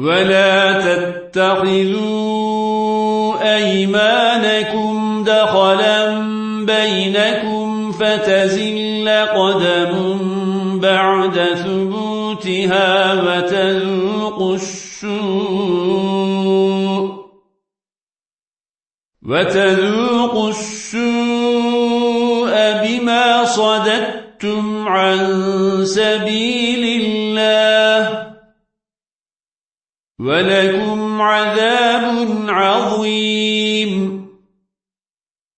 ولا تتخذوا أيمانكم دخلا بينكم فتزل قدم بعد ثبوتها وتذوقوا السوء وتذوقوا السوء بما صددتم عن سبيل الله ولكم عذاب عظيم.